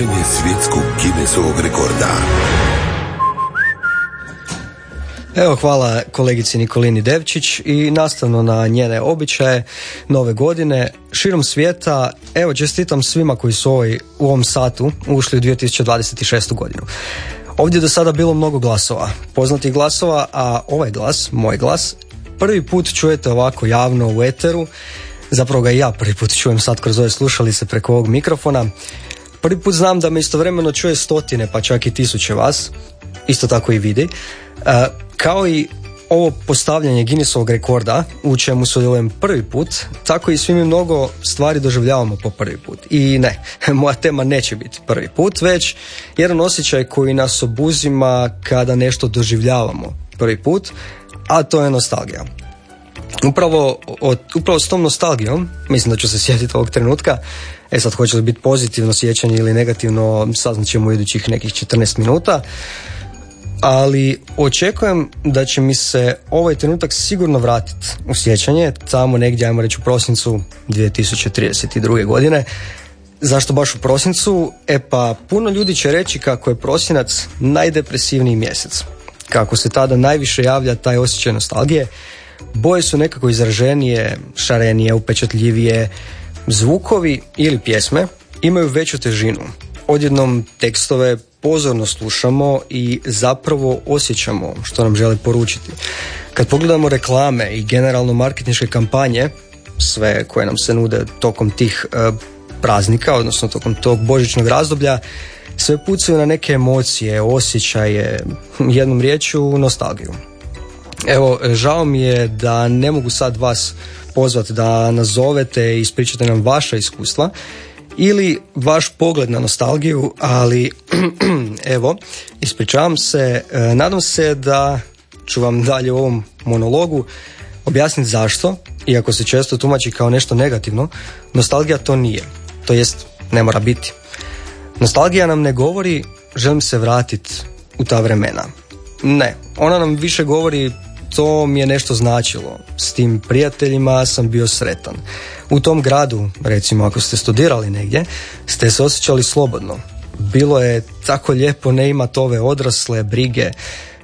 Unošenje svjetskog Guinnessovog rekorda. Evo hvala kolegici Nikolini Devčić i nastavno na njene običaje nove godine širom svijeta. Evo čestitam svima koji su ovaj, u ovom satu ušli u 2026. godinu. Ovdje je do sada bilo mnogo glasova, poznatih glasova, a ovaj glas, moj glas, prvi put čujete ovako javno u eteru. Zapravo ga i ja prvi put čujem sad kroz ove slušalice preko ovog mikrofona. Prvi put znam da me istovremeno čuje stotine, pa čak i tisuće vas. Isto tako i vidi. E, kao i ovo postavljanje Guinnessovog rekorda u čemu sudjelujem prvi put, tako i svi mi mnogo stvari doživljavamo po prvi put. I ne, moja tema neće biti prvi put, već jedan osjećaj koji nas obuzima kada nešto doživljavamo prvi put, a to je nostalgija. Upravo, od, upravo s tom nostalgijom, mislim da ću se sjetiti ovog trenutka, e sad hoće li biti pozitivno sjećanje ili negativno, saznat ćemo u idućih nekih 14 minuta, ali očekujem da će mi se ovaj trenutak sigurno vratiti u sjećanje, tamo negdje, ajmo reći u prosincu 2032. godine. Zašto baš u prosincu? E pa, puno ljudi će reći kako je prosinac najdepresivniji mjesec. Kako se tada najviše javlja taj osjećaj nostalgije, boje su nekako izraženije, šarenije, upečatljivije, zvukovi ili pjesme imaju veću težinu. Odjednom tekstove pozorno slušamo i zapravo osjećamo što nam žele poručiti. Kad pogledamo reklame i generalno marketinške kampanje, sve koje nam se nude tokom tih e, praznika, odnosno tokom tog božićnog razdoblja, sve pucaju na neke emocije, osjećaje, jednom riječju nostalgiju. Evo, žao mi je da ne mogu sad vas pozvati da nazovete i ispričate nam vaša iskustva ili vaš pogled na nostalgiju, ali evo, ispričavam se, e, nadam se da ću vam dalje u ovom monologu objasniti zašto, iako se često tumači kao nešto negativno, nostalgija to nije, to jest ne mora biti. Nostalgija nam ne govori želim se vratiti u ta vremena. Ne, ona nam više govori to mi je nešto značilo. S tim prijateljima sam bio sretan. U tom gradu, recimo ako ste studirali negdje, ste se osjećali slobodno. Bilo je tako lijepo ne imati ove odrasle brige,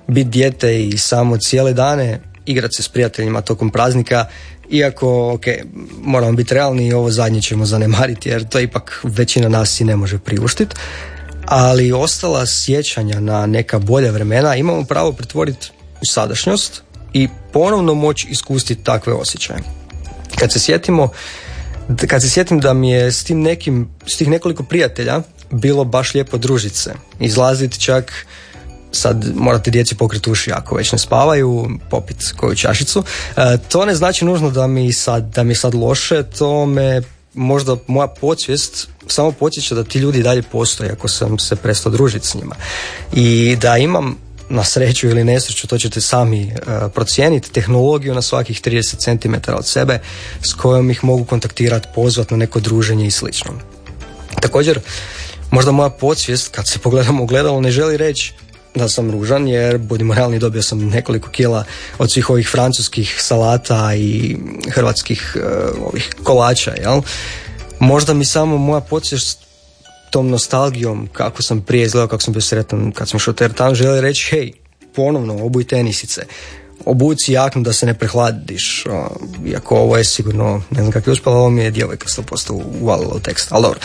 biti dijete i samo cijele dane igrati se s prijateljima tokom praznika, iako, ok, moramo biti realni i ovo zadnje ćemo zanemariti jer to ipak većina nas i ne može priuštiti, ali ostala sjećanja na neka bolja vremena imamo pravo pretvoriti u sadašnjost i ponovno moći iskustiti takve osjećaje. Kad se sjetimo, kad se sjetim da mi je s tim nekim, s tih nekoliko prijatelja bilo baš lijepo družiti se, izlaziti čak sad morate djeci pokriti uši ako već ne spavaju, popit koju čašicu. E, to ne znači nužno da mi sad, da mi sad loše, to me možda moja podsvijest samo podsjeća da ti ljudi dalje postoje ako sam se prestao družiti s njima. I da imam na sreću ili nesreću, to ćete sami uh, procijeniti, tehnologiju na svakih 30 cm od sebe s kojom ih mogu kontaktirati, pozvati na neko druženje i slično. Također, možda moja podsvijest, kad se pogledamo u gledalo, ne želi reći da sam ružan, jer budimo realni, dobio sam nekoliko kila od svih ovih francuskih salata i hrvatskih uh, ovih kolača, jel? Možda mi samo moja podsvijest tom nostalgijom kako sam prije izgledao, kako sam bio sretan kad sam šao tamo želi reći hej, ponovno obuj tenisice, obuci jaknu da se ne prehladiš, iako ovo je sigurno, ne znam kako je uspjela, ovo mi je djevojka 100% uvalila u tekst, ali dobro,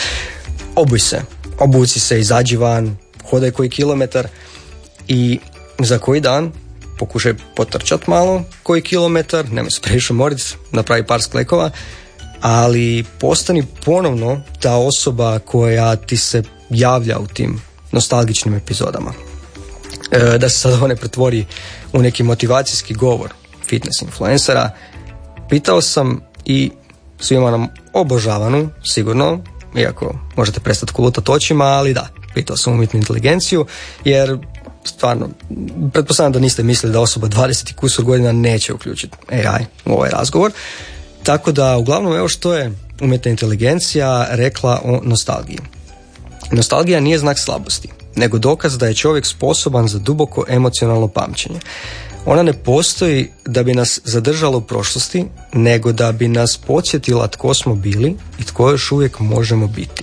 obuj se, obuci se, izađi van, hodaj koji kilometar i za koji dan pokušaj potrčat malo koji kilometar, nemoj se previše moriti, napravi par sklekova ali postani ponovno ta osoba koja ti se javlja u tim nostalgičnim epizodama. E, da se sad ovo ne pretvori u neki motivacijski govor fitness influencera, pitao sam i svima nam obožavanu, sigurno, iako možete prestati kulutati očima, ali da, pitao sam umjetnu inteligenciju, jer stvarno, pretpostavljam da niste mislili da osoba 20 kusur godina neće uključiti AI u ovaj razgovor. Tako da, uglavnom, evo što je umjetna inteligencija rekla o nostalgiji. Nostalgija nije znak slabosti, nego dokaz da je čovjek sposoban za duboko emocionalno pamćenje. Ona ne postoji da bi nas zadržala u prošlosti, nego da bi nas podsjetila tko smo bili i tko još uvijek možemo biti.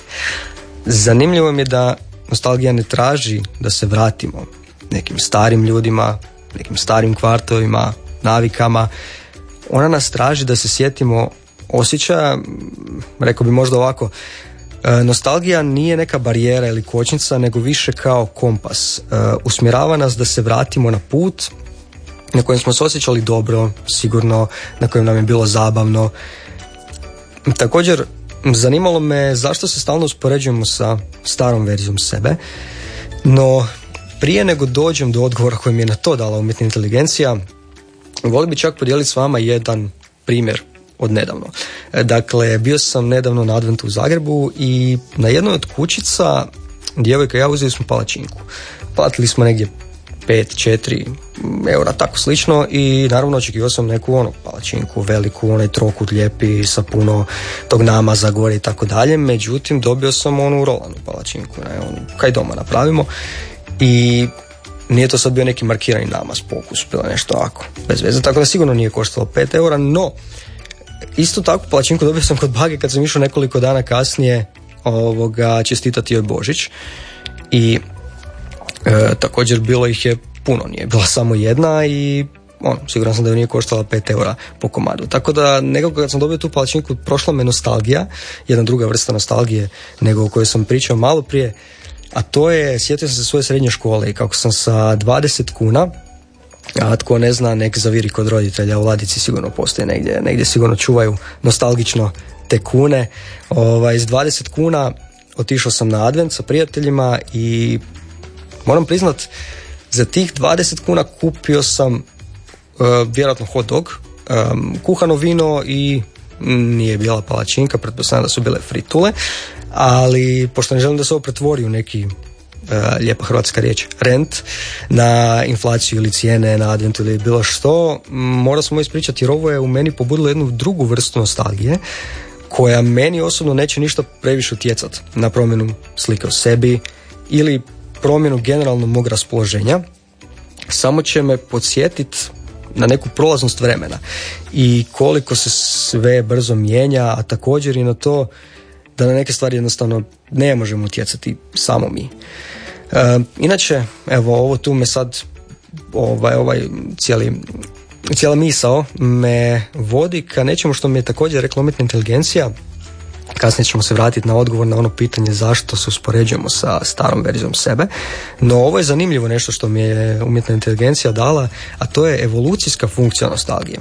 Zanimljivo mi je da nostalgija ne traži da se vratimo nekim starim ljudima, nekim starim kvartovima, navikama. Ona nas traži da se sjetimo osjećaja, rekao bi možda ovako, e, Nostalgija nije neka barijera ili kočnica, nego više kao kompas. E, usmjerava nas da se vratimo na put na kojem smo se osjećali dobro, sigurno, na kojem nam je bilo zabavno. Također, zanimalo me zašto se stalno uspoređujemo sa starom verzijom sebe, no prije nego dođem do odgovora koji mi je na to dala umjetna inteligencija, volio bi čak podijeliti s vama jedan primjer od nedavno. E, dakle, bio sam nedavno na adventu u Zagrebu i na jednoj od kućica djevojka i ja uzeli smo palačinku. Platili smo negdje 5-4 eura, tako slično i naravno očekivao sam neku onu palačinku, veliku, onaj trokut lijepi sa puno tog namaza gore i tako dalje, međutim dobio sam onu rolanu palačinku, ne, onu, kaj doma napravimo i nije to sad bio neki markirani namaz, pokus, bilo nešto ovako, bez veze, tako da sigurno nije koštalo 5 eura, no isto tako palačinku dobio sam kod bage kad sam išao nekoliko dana kasnije ovoga, čestitati joj Božić i e, također bilo ih je puno, nije bila samo jedna i on, siguran sam da joj nije koštala 5 eura po komadu. Tako da nekako kad sam dobio tu palačinku prošla me nostalgija, jedna druga vrsta nostalgije nego o kojoj sam pričao malo prije, a to je, sjetio sam se svoje srednje škole i kako sam sa 20 kuna a tko ne zna, nek zaviri kod roditelja, u ladici sigurno postoje negdje, negdje sigurno čuvaju nostalgično te kune. Ovaj, s 20 kuna otišao sam na advent sa prijateljima i moram priznat, za tih 20 kuna kupio sam uh, vjerojatno hot dog, um, kuhano vino i nije bila palačinka, pretpostavljam da su bile fritule, ali pošto ne želim da se ovo pretvori u neki uh, lijepa hrvatska riječ, rent na inflaciju ili cijene na adventu ili bilo što, mora smo ispričati jer ovo je u meni pobudilo jednu drugu vrstu nostalgije koja meni osobno neće ništa previše utjecat na promjenu slike o sebi ili promjenu generalno mog raspoloženja, samo će me podsjetiti na neku prolaznost vremena i koliko se sve brzo mijenja, a također i na to da na neke stvari jednostavno ne možemo utjecati samo mi. E, inače, evo ovo tu me sad ovaj, ovaj cijeli cijela misao me vodi ka nečemu što mi je također rekla umjetna inteligencija Kasnije ćemo se vratiti na odgovor na ono pitanje zašto se uspoređujemo sa starom verzijom sebe. No ovo je zanimljivo nešto što mi je umjetna inteligencija dala, a to je evolucijska funkcija nostalgije.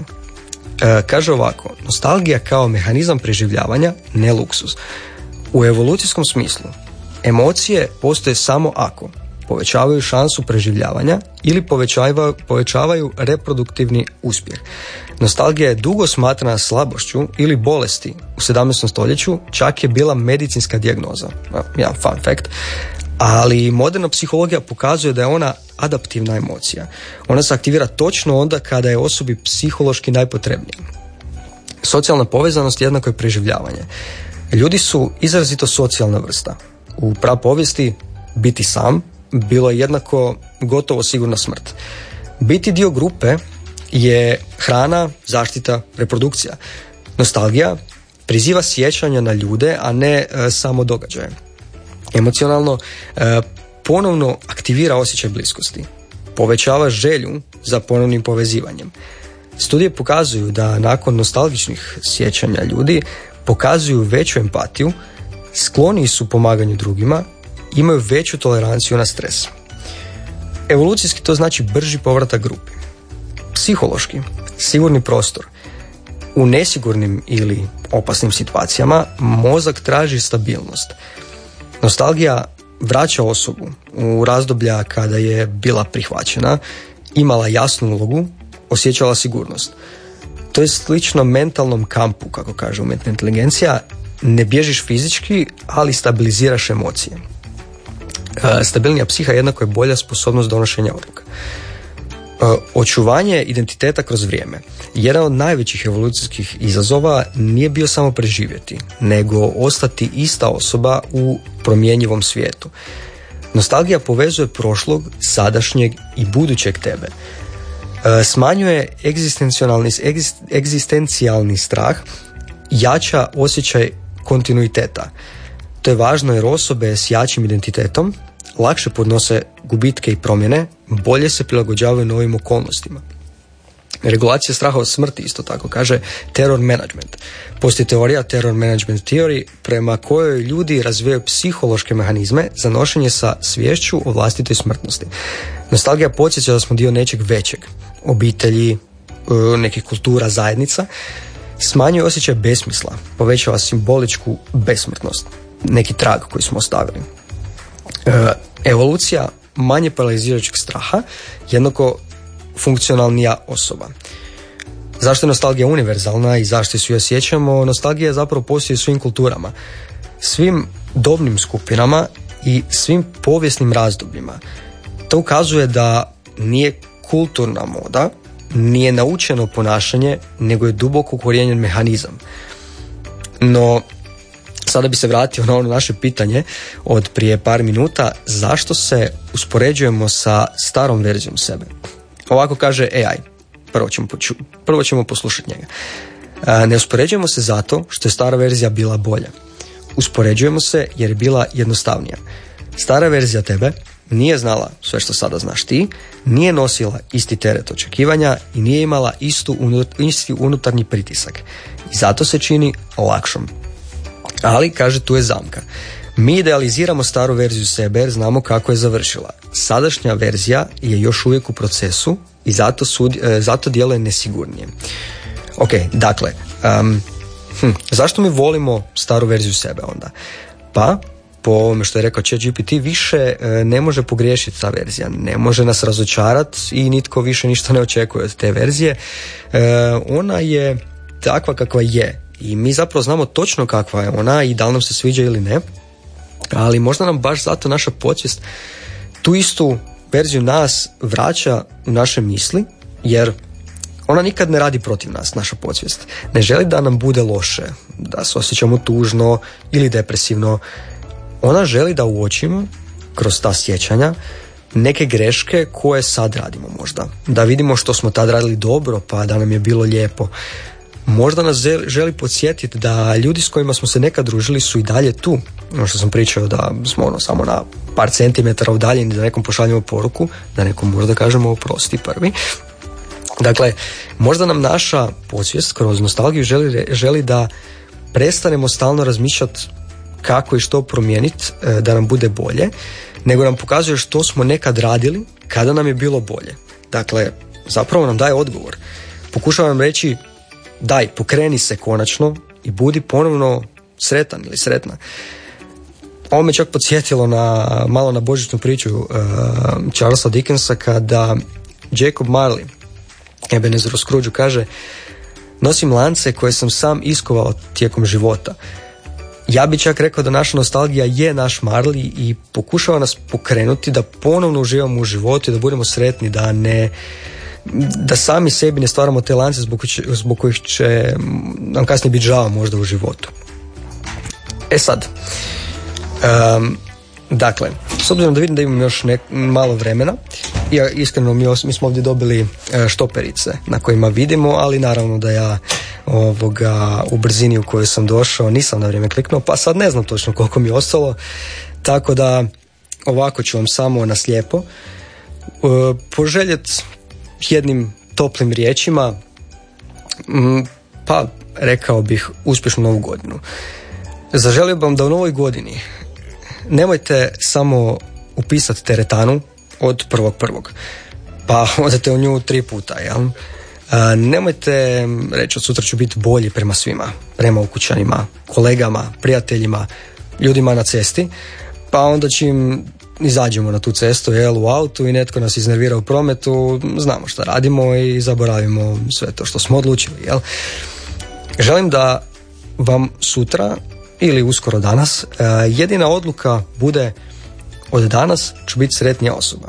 E, kaže ovako, nostalgija kao mehanizam preživljavanja, ne luksus. U evolucijskom smislu, emocije postoje samo ako povećavaju šansu preživljavanja ili povećavaju, reproduktivni uspjeh. Nostalgija je dugo smatrana slabošću ili bolesti u 17. stoljeću, čak je bila medicinska dijagnoza. Jedan fun fact. Ali moderna psihologija pokazuje da je ona adaptivna emocija. Ona se aktivira točno onda kada je osobi psihološki najpotrebnija. Socijalna povezanost jednako je preživljavanje. Ljudi su izrazito socijalna vrsta. U prapovijesti biti sam bilo je jednako gotovo sigurna smrt. Biti dio grupe je hrana, zaštita, reprodukcija. Nostalgija priziva sjećanja na ljude, a ne e, samo događaje. Emocionalno e, ponovno aktivira osjećaj bliskosti. Povećava želju za ponovnim povezivanjem. Studije pokazuju da nakon nostalgičnih sjećanja ljudi pokazuju veću empatiju, skloni su pomaganju drugima, imaju veću toleranciju na stres. Evolucijski to znači brži povratak grupi psihološki sigurni prostor u nesigurnim ili opasnim situacijama mozak traži stabilnost. Nostalgija vraća osobu u razdoblja kada je bila prihvaćena, imala jasnu ulogu, osjećala sigurnost. To je slično mentalnom kampu, kako kaže umjetna inteligencija, ne bježiš fizički, ali stabiliziraš emocije. Stabilnija psiha jednako je bolja sposobnost donošenja odluka. Očuvanje identiteta kroz vrijeme. Jedan od najvećih evolucijskih izazova nije bio samo preživjeti, nego ostati ista osoba u promjenjivom svijetu. Nostalgija povezuje prošlog, sadašnjeg i budućeg tebe. Smanjuje egzistencijalni, egzistencijalni strah, jača osjećaj kontinuiteta. To je važno jer osobe s jačim identitetom lakše podnose gubitke i promjene, bolje se prilagođavaju novim okolnostima. Regulacija straha od smrti isto tako kaže terror management. Postoji teorija terror management theory prema kojoj ljudi razvijaju psihološke mehanizme za nošenje sa svješću o vlastitoj smrtnosti. Nostalgija podsjeća da smo dio nečeg većeg, obitelji, e, nekih kultura, zajednica, smanjuje osjećaj besmisla, povećava simboličku besmrtnost, neki trag koji smo ostavili. Evolucija manje paralizirajućeg straha jednako funkcionalnija osoba. Zašto je nostalgija univerzalna i zašto su je osjećamo? Nostalgija zapravo postoji u svim kulturama, svim dobnim skupinama i svim povijesnim razdobljima. To ukazuje da nije kulturna moda, nije naučeno ponašanje, nego je duboko ukorijenjen mehanizam. No, sada bi se vratio na ono naše pitanje od prije par minuta, zašto se uspoređujemo sa starom verzijom sebe? Ovako kaže AI. Prvo ćemo, prvo ćemo poslušati njega. E, ne uspoređujemo se zato što je stara verzija bila bolja. Uspoređujemo se jer je bila jednostavnija. Stara verzija tebe nije znala sve što sada znaš ti, nije nosila isti teret očekivanja i nije imala istu isti unutarnji pritisak. I zato se čini lakšom. Ali, kaže, tu je zamka. Mi idealiziramo staru verziju sebe jer znamo kako je završila. Sadašnja verzija je još uvijek u procesu i zato, sud, e, zato djeluje nesigurnije. Ok, dakle, um, hm, zašto mi volimo staru verziju sebe onda? Pa, po ovome što je rekao GPT više e, ne može pogriješiti ta verzija, ne može nas razočarati i nitko više ništa ne očekuje od te verzije. E, ona je takva kakva je i mi zapravo znamo točno kakva je ona i da li nam se sviđa ili ne ali možda nam baš zato naša podsvijest tu istu verziju nas vraća u naše misli, jer ona nikad ne radi protiv nas, naša podsvijest. Ne želi da nam bude loše, da se osjećamo tužno ili depresivno. Ona želi da uočimo kroz ta sjećanja neke greške koje sad radimo možda. Da vidimo što smo tad radili dobro pa da nam je bilo lijepo možda nas želi podsjetiti da ljudi s kojima smo se nekad družili su i dalje tu. Ono što sam pričao da smo ono samo na par centimetara udaljeni da nekom pošaljemo poruku, da nekom možda kažemo oprosti prvi. Dakle, možda nam naša podsvijest kroz nostalgiju želi, želi da prestanemo stalno razmišljati kako i što promijeniti e, da nam bude bolje, nego nam pokazuje što smo nekad radili kada nam je bilo bolje. Dakle, zapravo nam daje odgovor. Pokušavam reći daj, pokreni se konačno i budi ponovno sretan ili sretna. Ovo me čak podsjetilo na, malo na božićnu priču uh, Charlesa Dickensa kada Jacob Marley Ebenezer Scrooge kaže nosim lance koje sam sam iskovao tijekom života. Ja bi čak rekao da naša nostalgija je naš Marley i pokušava nas pokrenuti da ponovno uživamo u životu i da budemo sretni, da ne da sami sebi ne stvaramo te lance zbog, zbog kojih će nam kasnije biti žao možda u životu. E sad, um, dakle, s obzirom da vidim da imam još nek, malo vremena, ja iskreno mi, mi smo ovdje dobili e, štoperice na kojima vidimo, ali naravno da ja ovoga, u brzini u kojoj sam došao nisam na vrijeme kliknuo, pa sad ne znam točno koliko mi je ostalo, tako da ovako ću vam samo na slijepo uh, poželjet jednim toplim riječima, mm, pa rekao bih uspješnu novu godinu. Zaželio bih vam da u novoj godini nemojte samo upisati teretanu od prvog prvog, pa odete u nju tri puta, jel? nemojte reći od sutra ću biti bolji prema svima, prema ukućanima, kolegama, prijateljima, ljudima na cesti, pa onda će im izađemo na tu cestu jel, u autu i netko nas iznervira u prometu, znamo što radimo i zaboravimo sve to što smo odlučili. Jel. Želim da vam sutra ili uskoro danas e, jedina odluka bude od danas ću biti sretnija osoba.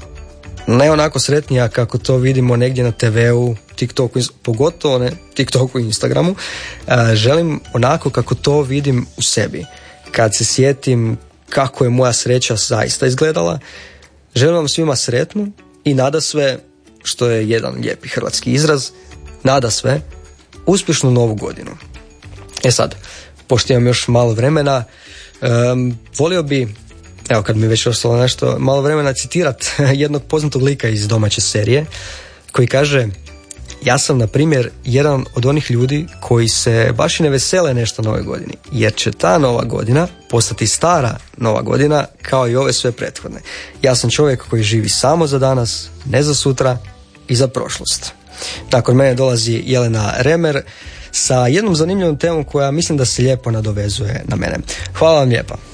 Ne onako sretnija kako to vidimo negdje na TV-u, TikToku, pogotovo ne TikToku i Instagramu. E, želim onako kako to vidim u sebi. Kad se sjetim kako je moja sreća zaista izgledala. Želim vam svima sretnu i nada sve, što je jedan lijepi hrvatski izraz, nada sve, uspješnu novu godinu. E sad, pošto imam još malo vremena, volio bi evo kad mi već ostalo nešto malo vremena citirat jednog poznatog lika iz domaće serije koji kaže ja sam na primjer jedan od onih ljudi koji se baš i ne vesele nešto nove godini jer će ta nova godina postati stara nova godina kao i ove sve prethodne. Ja sam čovjek koji živi samo za danas, ne za sutra i za prošlost. Nakon mene dolazi Jelena Remer sa jednom zanimljivom temom koja mislim da se lijepo nadovezuje na mene. Hvala vam lijepa.